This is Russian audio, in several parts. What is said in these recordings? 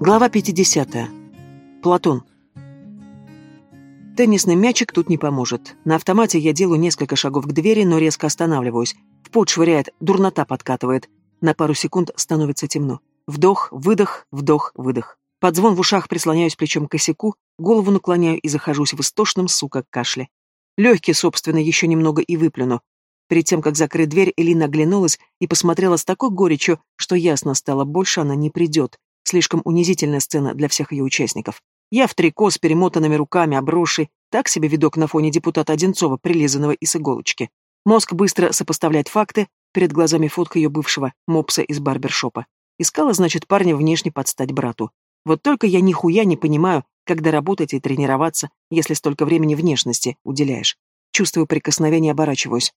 Глава 50. Платон. Теннисный мячик тут не поможет. На автомате я делаю несколько шагов к двери, но резко останавливаюсь. В пот швыряет, дурнота подкатывает. На пару секунд становится темно. Вдох, выдох, вдох, выдох. Под звон в ушах прислоняюсь плечом к косяку, голову наклоняю и захожусь в истошном, сука, кашле. Легкие, собственно, еще немного и выплюну. Перед тем, как закрыть дверь, Элина оглянулась и посмотрела с такой горечью, что ясно стало, больше она не придет. Слишком унизительная сцена для всех ее участников. Я в трико с перемотанными руками, обросший, так себе видок на фоне депутата Одинцова, прилизанного из иголочки. Мозг быстро сопоставляет факты, перед глазами фотка ее бывшего, мопса из барбершопа. Искала, значит, парня внешне подстать брату. Вот только я нихуя не понимаю, когда работать и тренироваться, если столько времени внешности уделяешь. Чувствую прикосновение, оборачиваюсь.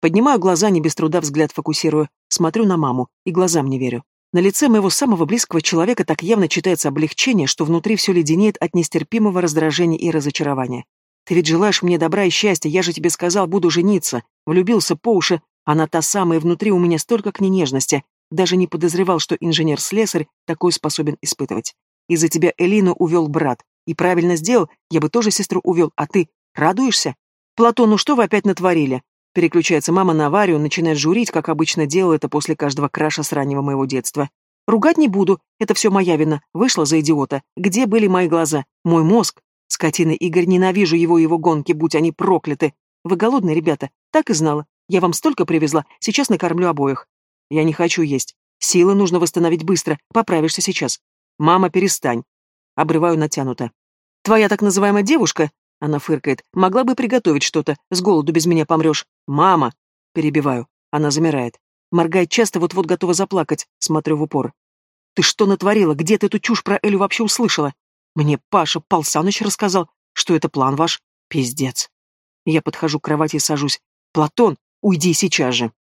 Поднимаю глаза, не без труда взгляд фокусирую, смотрю на маму и глазам не верю. На лице моего самого близкого человека так явно читается облегчение, что внутри все леденеет от нестерпимого раздражения и разочарования. Ты ведь желаешь мне добра и счастья, я же тебе сказал, буду жениться. Влюбился по уши, она та самая, внутри у меня столько к ней нежности. Даже не подозревал, что инженер-слесарь такой способен испытывать. Из-за тебя Элину увел брат. И правильно сделал, я бы тоже сестру увел, а ты радуешься? Платон, ну что вы опять натворили? Переключается мама на аварию, начинает журить, как обычно делала это после каждого краша с раннего моего детства. Ругать не буду, это все моя вина, вышла за идиота. Где были мои глаза? Мой мозг? Скотина Игорь, ненавижу его и его гонки, будь они прокляты. Вы голодные, ребята? Так и знала. Я вам столько привезла, сейчас накормлю обоих. Я не хочу есть. Силы нужно восстановить быстро, поправишься сейчас. Мама, перестань. Обрываю натянуто. Твоя так называемая девушка она фыркает. «Могла бы приготовить что-то. С голоду без меня помрешь. Мама!» Перебиваю. Она замирает. Моргает часто, вот-вот готова заплакать. Смотрю в упор. «Ты что натворила? Где ты эту чушь про Элю вообще услышала?» «Мне Паша Пал Саныч рассказал, что это план ваш. Пиздец». Я подхожу к кровати и сажусь. «Платон, уйди сейчас же!»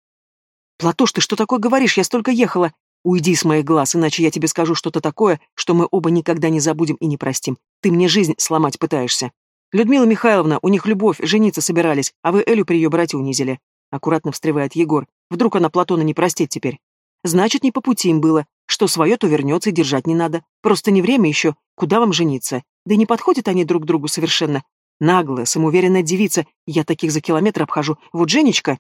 «Платош, ты что такое говоришь? Я столько ехала!» «Уйди с моих глаз, иначе я тебе скажу что-то такое, что мы оба никогда не забудем и не простим. Ты мне жизнь сломать пытаешься». «Людмила Михайловна, у них любовь, жениться собирались, а вы Элю при ее брате унизили», — аккуратно встревает Егор. «Вдруг она Платона не простит теперь?» «Значит, не по пути им было. Что свое, то вернется и держать не надо. Просто не время еще. Куда вам жениться? Да не подходят они друг другу совершенно. Наглая, самоуверенная девица. Я таких за километр обхожу. Вот Женечка...»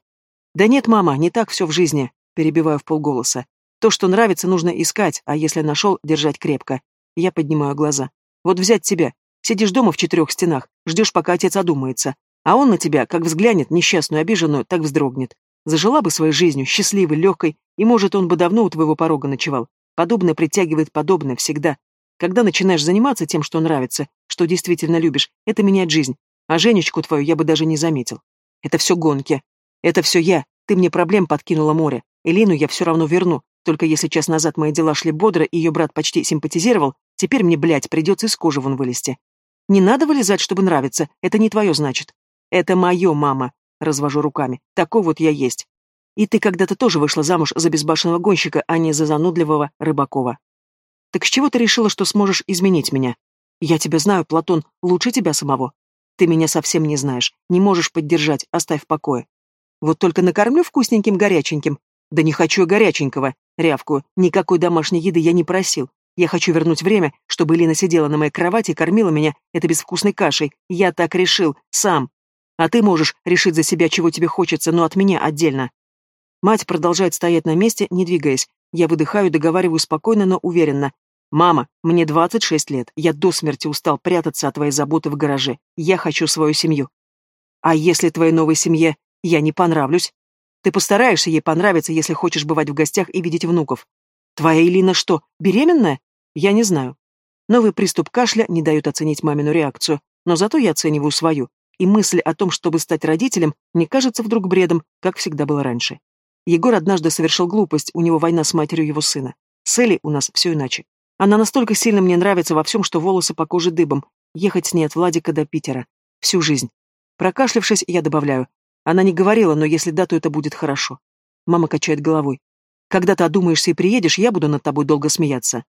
«Да нет, мама, не так все в жизни», — перебиваю в полголоса. «То, что нравится, нужно искать, а если нашел, держать крепко». Я поднимаю глаза. «Вот взять тебя. Сидишь дома в четырех стенах, ждешь, пока отец одумается. А он на тебя, как взглянет, несчастную, обиженную, так вздрогнет. Зажила бы своей жизнью, счастливой, легкой, и, может, он бы давно у твоего порога ночевал. Подобное притягивает подобное всегда. Когда начинаешь заниматься тем, что нравится, что действительно любишь, это меняет жизнь. А Женечку твою я бы даже не заметил. Это все гонки. Это все я. Ты мне проблем подкинула море. Элину я все равно верну. Только если час назад мои дела шли бодро, и ее брат почти симпатизировал, теперь мне, блядь, придется из кожи вон вылезти. Не надо вылезать, чтобы нравиться. Это не твое, значит. Это мое, мама. Развожу руками. Такой вот я есть. И ты когда-то тоже вышла замуж за безбашенного гонщика, а не за занудливого Рыбакова. Так с чего ты решила, что сможешь изменить меня? Я тебя знаю, Платон, лучше тебя самого. Ты меня совсем не знаешь, не можешь поддержать, оставь в покое. Вот только накормлю вкусненьким горяченьким. Да не хочу я горяченького, рявкую. Никакой домашней еды я не просил. Я хочу вернуть время, чтобы Лина сидела на моей кровати и кормила меня этой безвкусной кашей. Я так решил, сам. А ты можешь решить за себя, чего тебе хочется, но от меня отдельно. Мать продолжает стоять на месте, не двигаясь. Я выдыхаю, договариваю спокойно, но уверенно. «Мама, мне 26 лет. Я до смерти устал прятаться от твоей заботы в гараже. Я хочу свою семью. А если твоей новой семье я не понравлюсь? Ты постараешься ей понравиться, если хочешь бывать в гостях и видеть внуков. Твоя Элина что, беременная? Я не знаю. Новый приступ кашля не дает оценить мамину реакцию, но зато я оцениваю свою, и мысль о том, чтобы стать родителем, не кажется вдруг бредом, как всегда было раньше. Егор однажды совершил глупость, у него война с матерью его сына. С Элей у нас все иначе. Она настолько сильно мне нравится во всем, что волосы по коже дыбом. Ехать с ней от Владика до Питера. Всю жизнь. Прокашлявшись, я добавляю. Она не говорила, но если да, то это будет хорошо. Мама качает головой. Когда ты одумаешься и приедешь, я буду над тобой долго смеяться.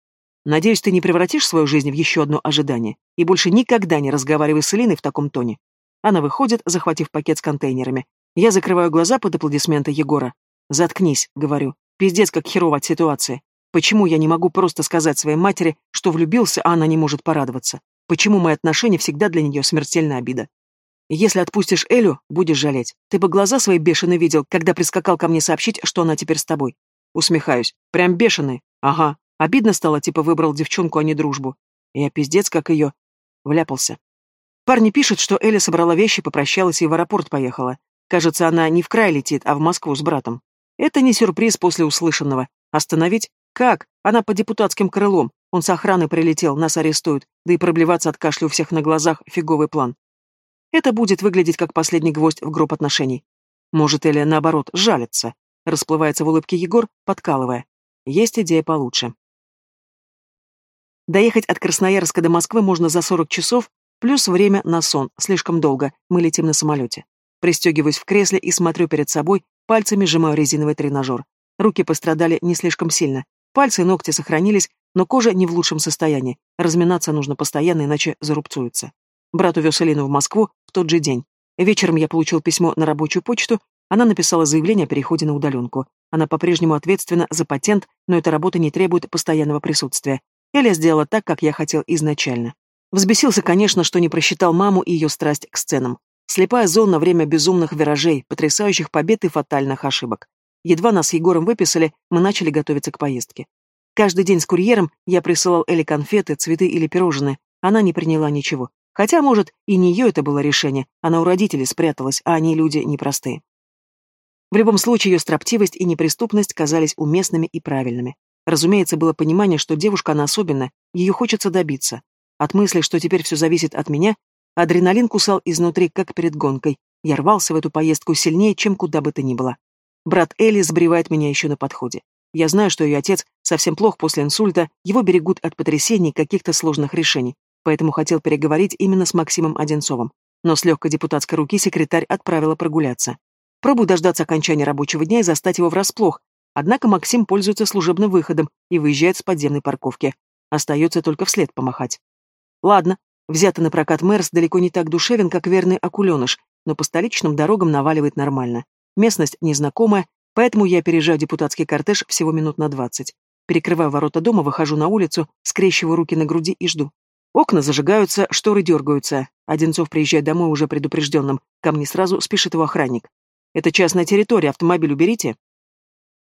Надеюсь, ты не превратишь свою жизнь в еще одно ожидание и больше никогда не разговаривай с Элиной в таком тоне. Она выходит, захватив пакет с контейнерами. Я закрываю глаза под аплодисменты Егора. «Заткнись», — говорю. «Пиздец, как херово от ситуации. Почему я не могу просто сказать своей матери, что влюбился, а она не может порадоваться? Почему мои отношения всегда для нее смертельная обида? Если отпустишь Элю, будешь жалеть. Ты бы глаза свои бешеные видел, когда прискакал ко мне сообщить, что она теперь с тобой. Усмехаюсь. Прям бешеный. Ага. Обидно стало, типа выбрал девчонку, а не дружбу. Я пиздец, как ее. Вляпался. Парни пишут, что Эля собрала вещи, попрощалась и в аэропорт поехала. Кажется, она не в край летит, а в Москву с братом. Это не сюрприз после услышанного. Остановить? Как? Она по депутатским крылом. Он с охраны прилетел, нас арестуют. Да и проблеваться от кашля у всех на глазах — фиговый план. Это будет выглядеть как последний гвоздь в гроб отношений. Может, или наоборот, жалится. Расплывается в улыбке Егор, подкалывая. Есть идея получше. Доехать от Красноярска до Москвы можно за 40 часов, плюс время на сон, слишком долго, мы летим на самолете. Пристегиваюсь в кресле и смотрю перед собой, пальцами сжимаю резиновый тренажер. Руки пострадали не слишком сильно. Пальцы и ногти сохранились, но кожа не в лучшем состоянии. Разминаться нужно постоянно, иначе зарубцуется. Брат увез Элину в Москву в тот же день. Вечером я получил письмо на рабочую почту, она написала заявление о переходе на удаленку. Она по-прежнему ответственна за патент, но эта работа не требует постоянного присутствия. Эля сделала так, как я хотел изначально. Взбесился, конечно, что не просчитал маму и ее страсть к сценам. Слепая зона время безумных виражей, потрясающих побед и фатальных ошибок. Едва нас с Егором выписали, мы начали готовиться к поездке. Каждый день с курьером я присылал Эле конфеты, цветы или пирожные. Она не приняла ничего. Хотя, может, и не ее это было решение. Она у родителей спряталась, а они люди непростые. В любом случае, ее строптивость и неприступность казались уместными и правильными. Разумеется, было понимание, что девушка она особенная, ее хочется добиться. От мысли, что теперь все зависит от меня, адреналин кусал изнутри, как перед гонкой. Я рвался в эту поездку сильнее, чем куда бы то ни было. Брат Элли сбривает меня еще на подходе. Я знаю, что ее отец совсем плох после инсульта, его берегут от потрясений каких-то сложных решений, поэтому хотел переговорить именно с Максимом Одинцовым. Но с легкой депутатской руки секретарь отправила прогуляться. Пробую дождаться окончания рабочего дня и застать его врасплох, однако Максим пользуется служебным выходом и выезжает с подземной парковки. Остается только вслед помахать. Ладно, взятый на прокат Мэрс далеко не так душевен, как верный акуленыш, но по столичным дорогам наваливает нормально. Местность незнакомая, Поэтому я опережаю депутатский кортеж всего минут на двадцать. Перекрываю ворота дома, выхожу на улицу, скрещиваю руки на груди и жду. Окна зажигаются, шторы дергаются. Одинцов приезжает домой уже предупрежденным. Ко мне сразу спешит его охранник. «Это частная территория, автомобиль уберите».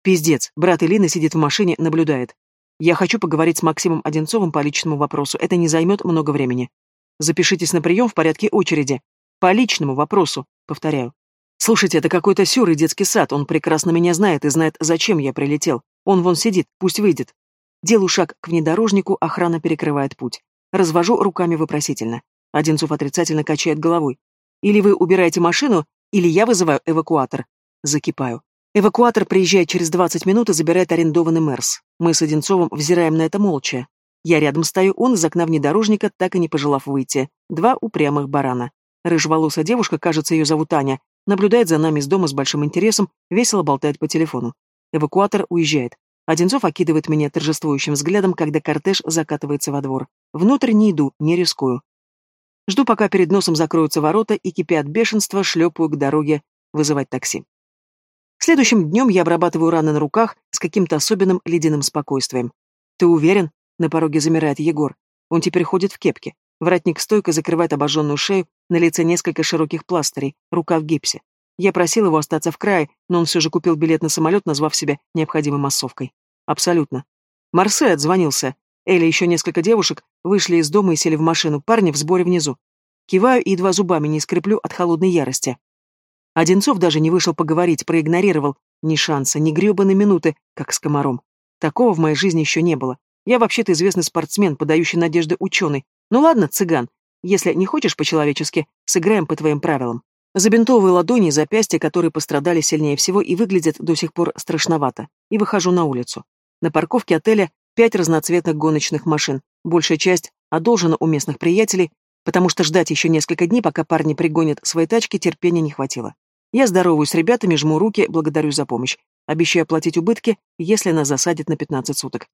Пиздец, брат Илины сидит в машине, наблюдает. Я хочу поговорить с Максимом Одинцовым по личному вопросу, это не займет много времени. Запишитесь на прием в порядке очереди. По личному вопросу, повторяю. Слушайте, это какой-то сюр и детский сад, он прекрасно меня знает и знает, зачем я прилетел. Он вон сидит, пусть выйдет. Делаю шаг к внедорожнику, охрана перекрывает путь. Развожу руками вопросительно. Одинцов отрицательно качает головой. Или вы убираете машину, или я вызываю эвакуатор. Закипаю. Эвакуатор приезжает через 20 минут и забирает арендованный Мерс. Мы с Одинцовым взираем на это молча. Я рядом стою, он из окна внедорожника, так и не пожелав выйти. Два упрямых барана. Рыжеволосая девушка, кажется, ее зовут Аня, наблюдает за нами из дома с большим интересом, весело болтает по телефону. Эвакуатор уезжает. Одинцов окидывает меня торжествующим взглядом, когда кортеж закатывается во двор. Внутрь не иду, не рискую. Жду, пока перед носом закроются ворота и, кипя от бешенства, шлепаю к дороге вызывать такси. Следующим днем я обрабатываю раны на руках с каким-то особенным ледяным спокойствием. «Ты уверен?» — на пороге замирает Егор. Он теперь ходит в кепке. Воротник стойко закрывает обожженную шею, на лице несколько широких пластырей, рука в гипсе. Я просил его остаться в крае, но он все же купил билет на самолет, назвав себя необходимой массовкой. Абсолютно. Марсель отзвонился. Элли и еще несколько девушек вышли из дома и сели в машину, парни в сборе внизу. Киваю и едва зубами не скреплю от холодной ярости. Одинцов даже не вышел поговорить, проигнорировал. Ни шанса, ни гребаной минуты, как с комаром. Такого в моей жизни еще не было. Я вообще-то известный спортсмен, подающий надежды ученый, ну ладно, цыган, если не хочешь по-человечески, сыграем по твоим правилам. Забинтовываю ладони и запястья, которые пострадали сильнее всего и выглядят до сих пор страшновато, и выхожу на улицу. На парковке отеля пять разноцветных гоночных машин, большая часть одолжена у местных приятелей, потому что ждать еще несколько дней, пока парни пригонят свои тачки, терпения не хватило. Я здороваюсь с ребятами, жму руки, благодарю за помощь. Обещаю оплатить убытки, если нас засадят на 15 суток.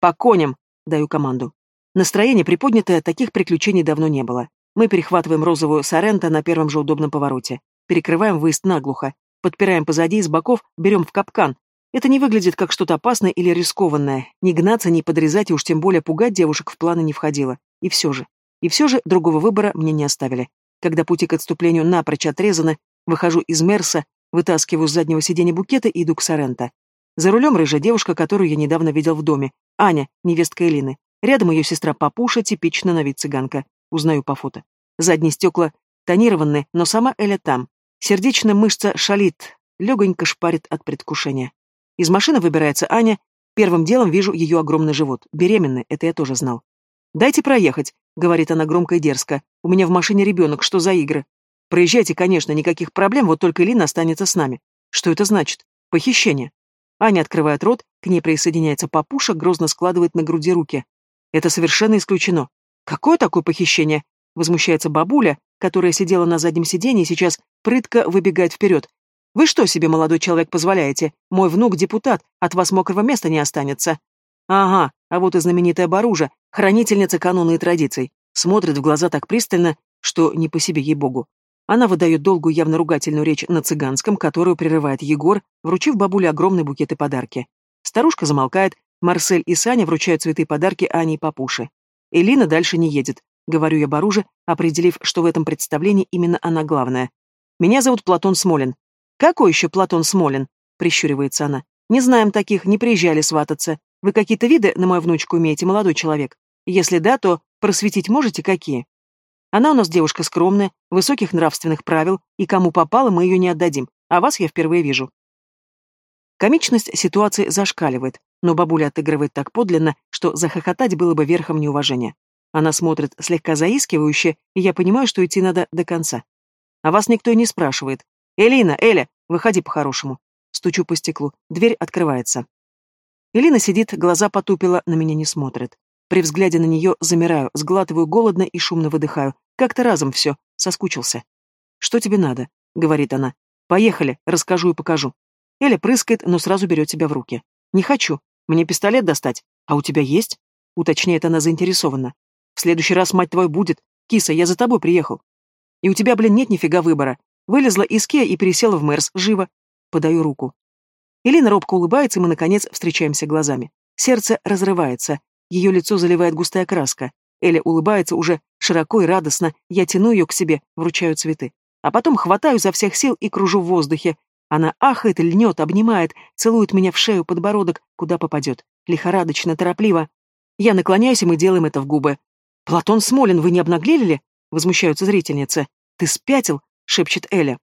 «По коням!» — даю команду. Настроение приподнятое, таких приключений давно не было. Мы перехватываем розовую Соренто на первом же удобном повороте. Перекрываем выезд наглухо. Подпираем позади и с боков, берем в капкан. Это не выглядит как что-то опасное или рискованное. Не гнаться, не подрезать и уж тем более пугать девушек в планы не входило. И все же. И все же другого выбора мне не оставили. Когда пути к отступлению напрочь отрезаны, выхожу из Мерса, вытаскиваю с заднего сиденья букета и иду к Соренто. За рулем рыжая девушка, которую я недавно видел в доме. Аня, невестка Элины. Рядом ее сестра Папуша, типично на вид цыганка. Узнаю по фото. Задние стекла тонированы, но сама Эля там. Сердечная мышца шалит, легонько шпарит от предвкушения. Из машины выбирается Аня. Первым делом вижу ее огромный живот. Беременная, это я тоже знал. «Дайте проехать», — говорит она громко и дерзко. «У меня в машине ребенок, что за игры?» «Проезжайте, конечно, никаких проблем, вот только Лина останется с нами». «Что это значит?» «Похищение». Аня открывает рот, к ней присоединяется папуша, грозно складывает на груди руки. «Это совершенно исключено». «Какое такое похищение?» Возмущается бабуля, которая сидела на заднем сиденье и сейчас прытко выбегает вперед. Вы что себе, молодой человек, позволяете? Мой внук депутат, от вас мокрого места не останется. Ага, а вот и знаменитая Баружа, хранительница канона и традиций. Смотрит в глаза так пристально, что не по себе ей-богу. Она выдает долгую явно ругательную речь на цыганском, которую прерывает Егор, вручив бабуле огромный букет и подарки. Старушка замолкает, Марсель и Саня вручают цветы и подарки Ане и Папуше. Элина дальше не едет, говорю я Баруже, определив, что в этом представлении именно она главная. Меня зовут Платон Смолин. «Какой еще Платон Смолин?» — прищуривается она. «Не знаем таких, не приезжали свататься. Вы какие-то виды на мою внучку имеете, молодой человек? Если да, то просветить можете, какие?» Она у нас девушка скромная, высоких нравственных правил, и кому попало, мы ее не отдадим, а вас я впервые вижу. Комичность ситуации зашкаливает, но бабуля отыгрывает так подлинно, что захохотать было бы верхом неуважения. Она смотрит слегка заискивающе, и я понимаю, что идти надо до конца. А вас никто и не спрашивает, «Элина, Эля, выходи по-хорошему». Стучу по стеклу. Дверь открывается. Элина сидит, глаза потупила, на меня не смотрит. При взгляде на нее замираю, сглатываю голодно и шумно выдыхаю. Как-то разом все. Соскучился. «Что тебе надо?» — говорит она. «Поехали, расскажу и покажу». Эля прыскает, но сразу берет себя в руки. «Не хочу. Мне пистолет достать. А у тебя есть?» — уточняет она заинтересованно. «В следующий раз, мать твою, будет. Киса, я за тобой приехал. И у тебя, блин, нет нифига выбора. Вылезла из Кеа и пересела в Мэрс. Живо. Подаю руку. Элина робко улыбается, и мы, наконец, встречаемся глазами. Сердце разрывается. Ее лицо заливает густая краска. Эля улыбается уже широко и радостно. Я тяну ее к себе, вручаю цветы. А потом хватаю за всех сил и кружу в воздухе. Она ахает, льнет, обнимает, целует меня в шею, подбородок, куда попадет. Лихорадочно, торопливо. Я наклоняюсь, и мы делаем это в губы. «Платон Смолин, вы не обнаглели ли?» — возмущаются зрительницы. «Ты спятил? — шепчет Эля.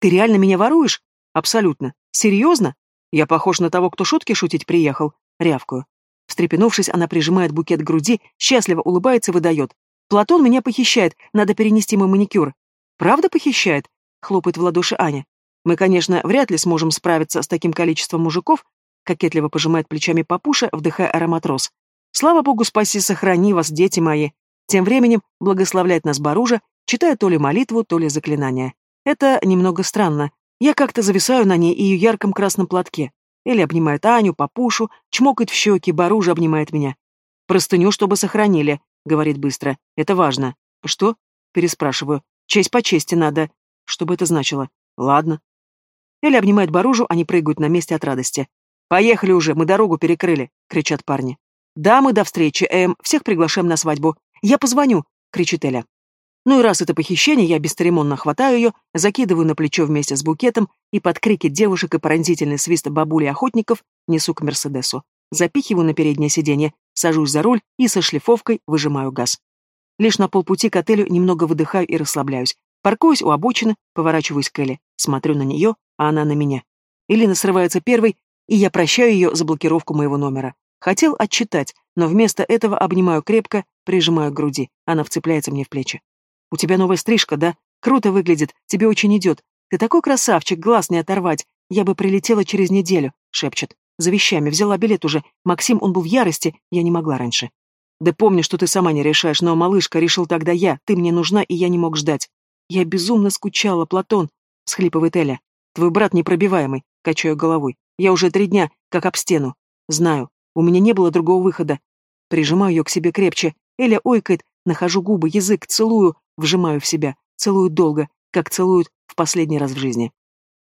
«Ты реально меня воруешь?» «Абсолютно. Серьезно? Я похож на того, кто шутки шутить приехал?» Рявкую. Встрепенувшись, она прижимает букет к груди, счастливо улыбается и выдает. «Платон меня похищает, надо перенести мой маникюр». «Правда похищает?» — хлопает в ладоши Аня. «Мы, конечно, вряд ли сможем справиться с таким количеством мужиков», — кокетливо пожимает плечами папуша, вдыхая аромат роз. «Слава богу, спаси, сохрани вас, дети мои!» Тем временем благословляет нас Баружа, читая то ли молитву, то ли заклинание. Это немного странно. Я как-то зависаю на ней и ее ярком красном платке. Или обнимает Аню, папушу, чмокает в щеки, Баружа обнимает меня. «Простыню, чтобы сохранили», — говорит быстро. «Это важно». «Что?» — переспрашиваю. «Честь по чести надо». Что бы это значило? «Ладно». Эля обнимает Баружу, они прыгают на месте от радости. «Поехали уже, мы дорогу перекрыли», — кричат парни. «Да, мы до встречи, Эм, всех приглашаем на свадьбу. Я позвоню», — кричит Эля. Ну и раз это похищение, я бесцеремонно хватаю ее, закидываю на плечо вместе с букетом и под крики девушек и пронзительный свист бабули охотников несу к Мерседесу. Запихиваю на переднее сиденье, сажусь за руль и со шлифовкой выжимаю газ. Лишь на полпути к отелю немного выдыхаю и расслабляюсь. Паркуюсь у обочины, поворачиваюсь к Элли, смотрю на нее, а она на меня. Элина срывается первой, и я прощаю ее за блокировку моего номера. Хотел отчитать, но вместо этого обнимаю крепко, прижимаю к груди. Она вцепляется мне в плечи. У тебя новая стрижка, да? Круто выглядит, тебе очень идет. Ты такой красавчик, глаз не оторвать. Я бы прилетела через неделю, шепчет. За вещами, взяла билет уже. Максим, он был в ярости, я не могла раньше. Да помню, что ты сама не решаешь, но, малышка, решил тогда я. Ты мне нужна, и я не мог ждать. Я безумно скучала, Платон, всхлипывает Эля. Твой брат непробиваемый, качаю головой. Я уже три дня, как об стену. Знаю, у меня не было другого выхода. Прижимаю ее к себе крепче. Эля ойкает, нахожу губы, язык, целую, вжимаю в себя, целую долго, как целуют в последний раз в жизни.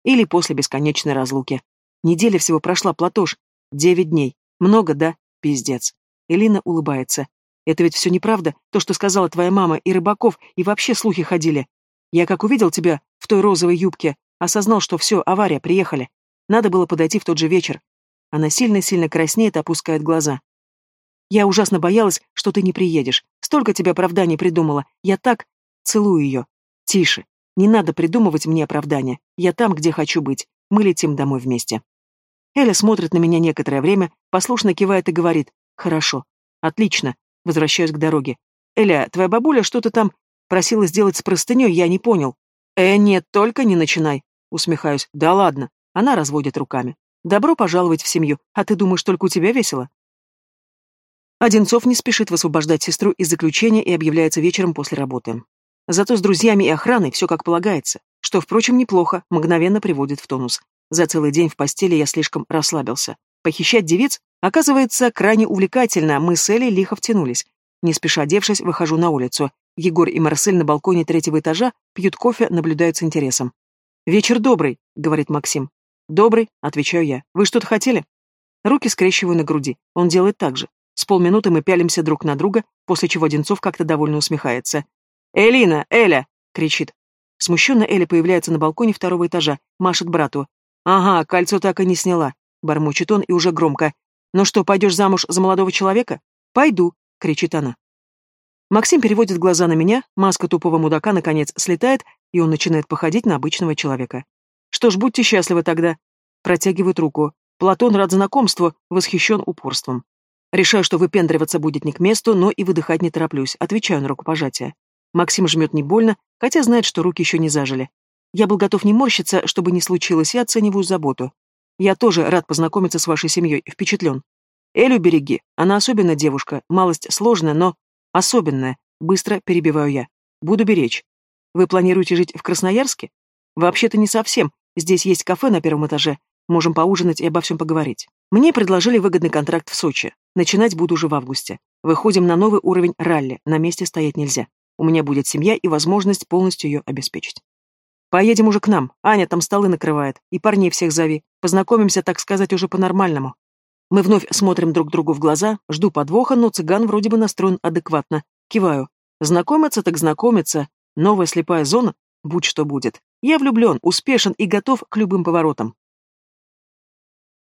Или после бесконечной разлуки. Неделя всего прошла, Платош. Девять дней. Много, да? Пиздец. Элина улыбается. Это ведь все неправда, то, что сказала твоя мама и Рыбаков, и вообще слухи ходили. Я как увидел тебя в той розовой юбке, осознал, что все, авария, приехали. Надо было подойти в тот же вечер. Она сильно-сильно краснеет, опускает глаза. Я ужасно боялась, что ты не приедешь. Столько тебе оправданий придумала. Я так... Целую ее. Тише. Не надо придумывать мне оправдания. Я там, где хочу быть. Мы летим домой вместе. Эля смотрит на меня некоторое время, послушно кивает и говорит. Хорошо. Отлично. Возвращаюсь к дороге. Эля, твоя бабуля что-то там просила сделать с простыней, я не понял. Э, нет, только не начинай. Усмехаюсь. Да ладно. Она разводит руками. Добро пожаловать в семью. А ты думаешь, только у тебя весело? Одинцов не спешит высвобождать сестру из заключения и объявляется вечером после работы. Зато с друзьями и охраной все как полагается, что, впрочем, неплохо, мгновенно приводит в тонус. За целый день в постели я слишком расслабился. Похищать девиц, оказывается, крайне увлекательно, мы с Элей лихо втянулись. Не спеша одевшись, выхожу на улицу. Егор и Марсель на балконе третьего этажа пьют кофе, наблюдают с интересом. «Вечер добрый», — говорит Максим. «Добрый», — отвечаю я. «Вы что-то хотели?» Руки скрещиваю на груди. Он делает так же. С полминуты мы пялимся друг на друга, после чего Одинцов как-то довольно усмехается. «Элина! Эля!» — кричит. Смущенно Эля появляется на балконе второго этажа, машет брату. «Ага, кольцо так и не сняла», — бормочет он и уже громко. «Ну что, пойдешь замуж за молодого человека?» «Пойду», — кричит она. Максим переводит глаза на меня, маска тупого мудака наконец слетает, и он начинает походить на обычного человека. «Что ж, будьте счастливы тогда». Протягивает руку. Платон рад знакомству, восхищен упорством. Решаю, что выпендриваться будет не к месту, но и выдыхать не тороплюсь, отвечаю на рукопожатие. Максим жмет не больно, хотя знает, что руки еще не зажили. Я был готов не морщиться, чтобы не случилось, и оцениваю заботу. Я тоже рад познакомиться с вашей семьей, впечатлен. Элю береги, она особенная девушка, малость сложная, но особенная, быстро перебиваю я. Буду беречь. Вы планируете жить в Красноярске? Вообще-то не совсем, здесь есть кафе на первом этаже, можем поужинать и обо всем поговорить. Мне предложили выгодный контракт в Сочи. Начинать буду уже в августе. Выходим на новый уровень ралли, на месте стоять нельзя. У меня будет семья и возможность полностью ее обеспечить. Поедем уже к нам, Аня там столы накрывает, и парней всех зови. Познакомимся, так сказать, уже по-нормальному. Мы вновь смотрим друг другу в глаза, жду подвоха, но цыган вроде бы настроен адекватно. Киваю. Знакомиться так знакомиться. Новая слепая зона? Будь что будет. Я влюблен, успешен и готов к любым поворотам.